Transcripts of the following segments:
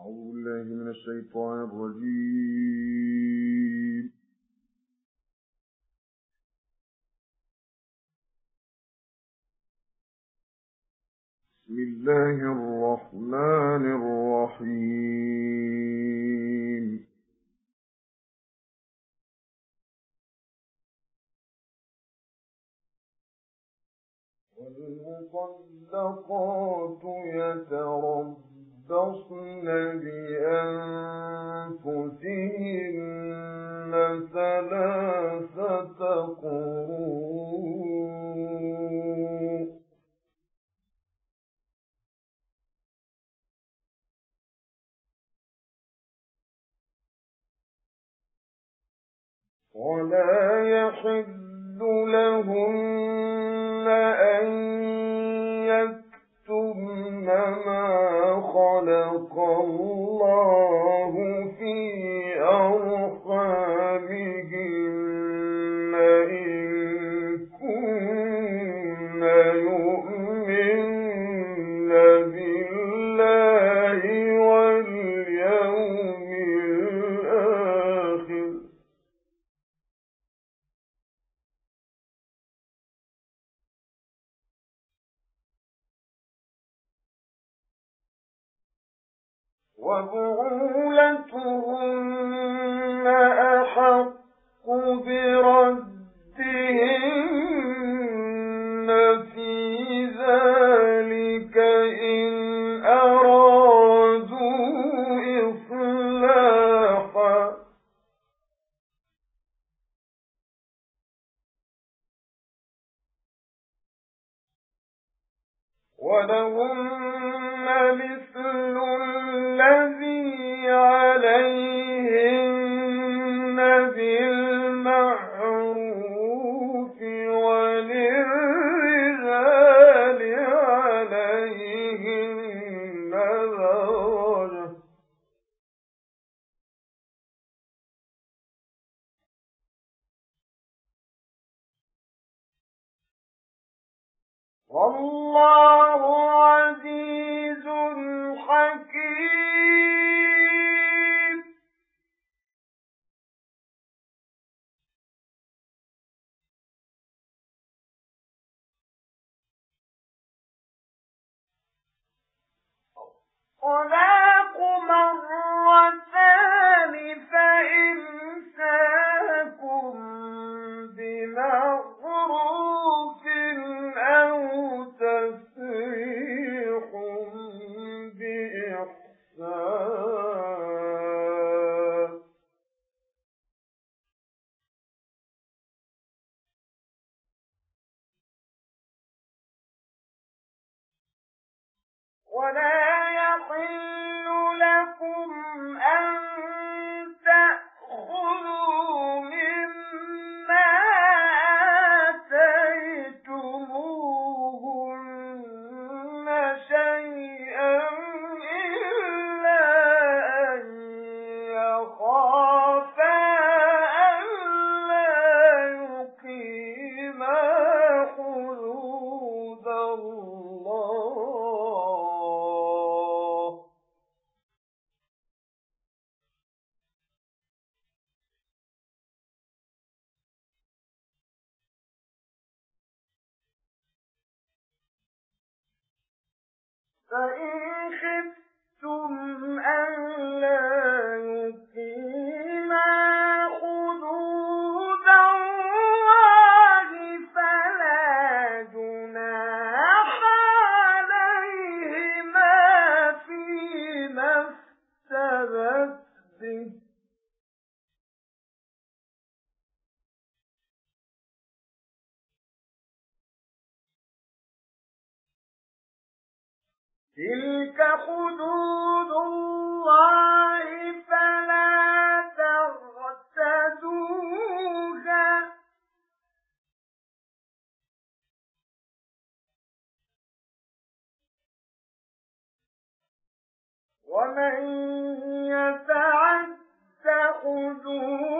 أعوذ بالله من الشيطان الرجيم. بسم الله الرحمن الرحيم. والمطلقات يتربصن بأنفسهن ثلاثة قروء ولا يحل لهن أن وبعولتهن أحق بردهن في ذلك إن أرادوا إصلاحا. ولهن والله عزيز حكيم. طلاق مرتان ولا يحل الله فلا ومن يتعد حدود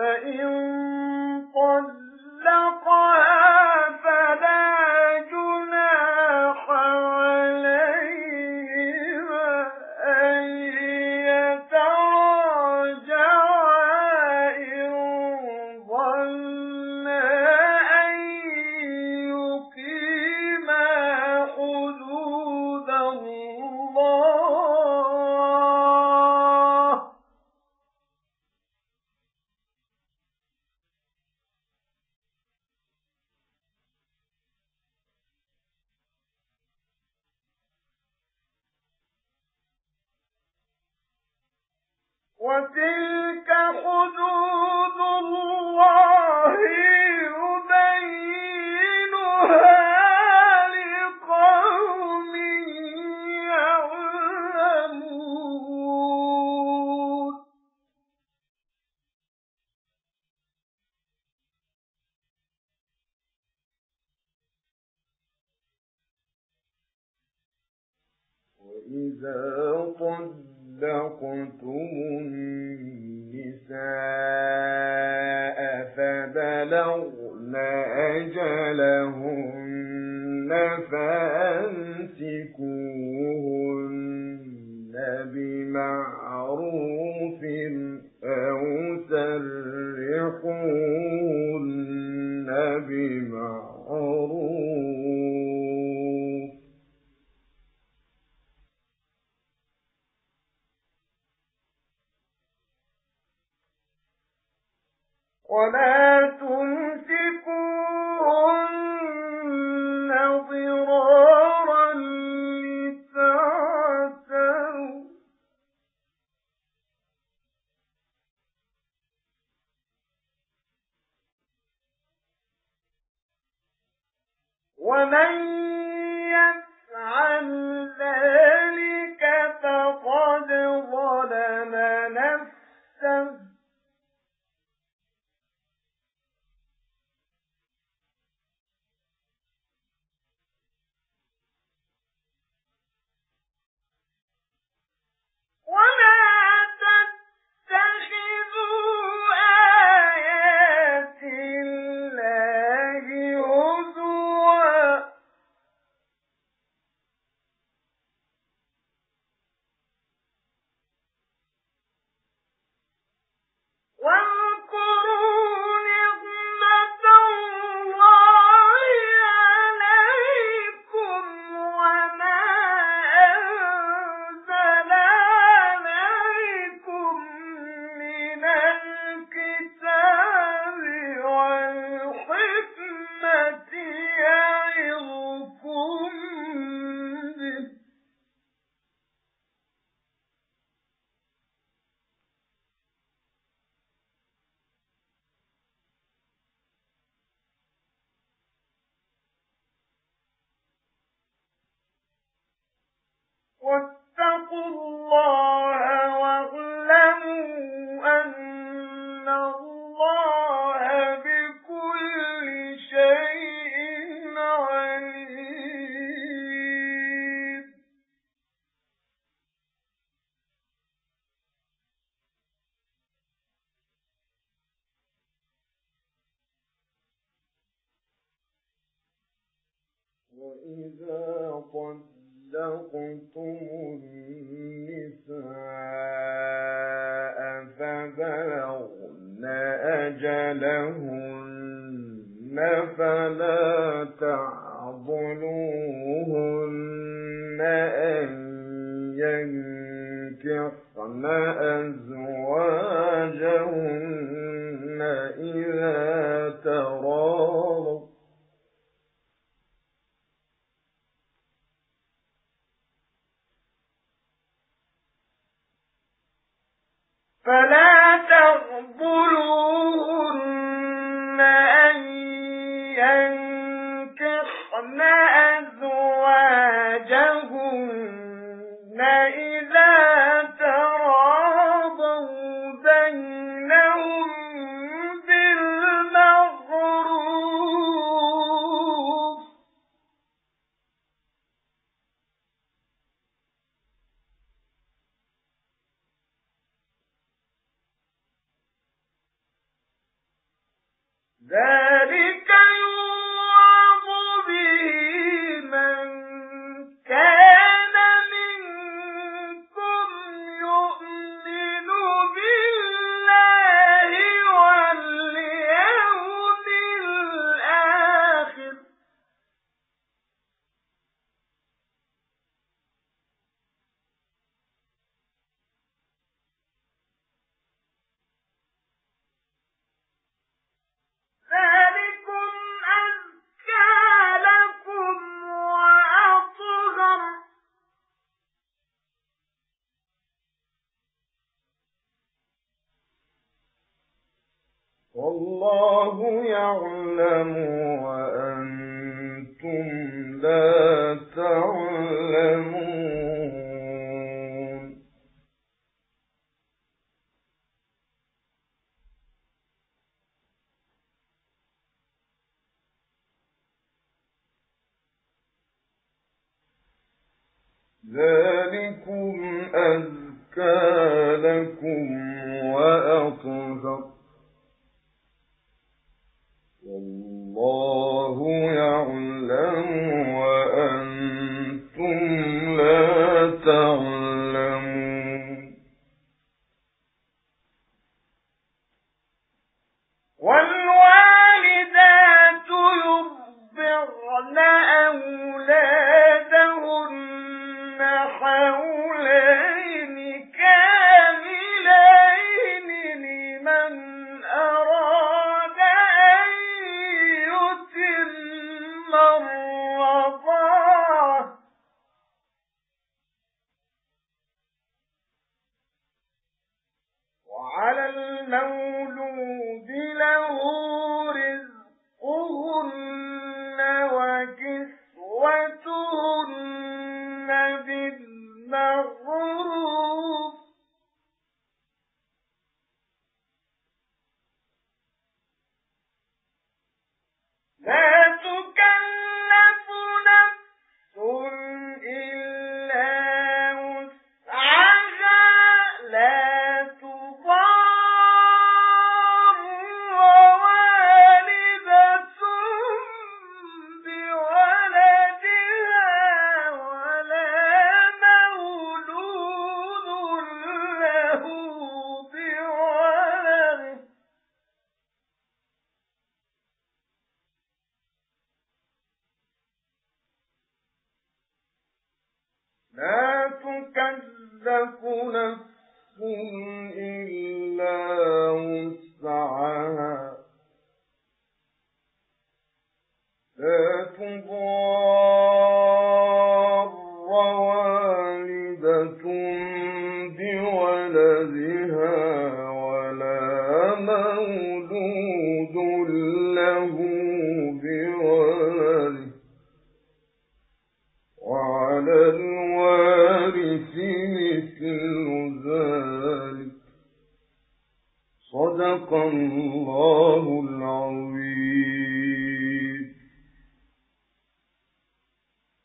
فإن وتلك حدود الله يبينها لقوم يعلمون. وإذا طلق طلقتم النساء فبلغن أجلهن فأمسكوهن ومن واتقوا الله واعلموا أن الله بكل شيء عليم. وإذا قد طلقتم النساء فبلغن أجلهن فلا تعضلوهن. والله يعلم وأنتم لا تعلمون. ذلكم أزكى لكم وأقوم بولدها ولا مولود له بولده وعلى الوارث مثل ذلك. صدق الله